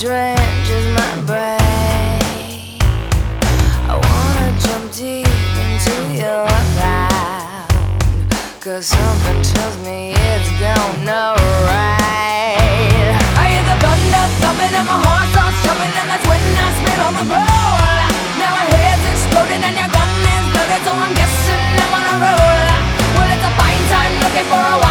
drenches my brain. I wanna jump deep into your ground. Cause something tells me it's gonna right. I hear the thunder thumping and my heart starts jumping, and that's when I spit on the floor. Now my head's exploding and your gun is loaded, so I'm guessing I'm on a roll. Well, it's a fine time looking for a while.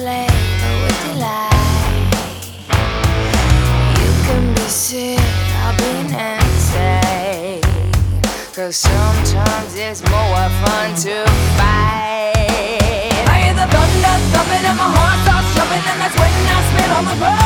I'll Nancy. Cause sometimes it's more fun to fight. I hear the thunder thumping and my heart starts jumping, and that's when I spit on the floor.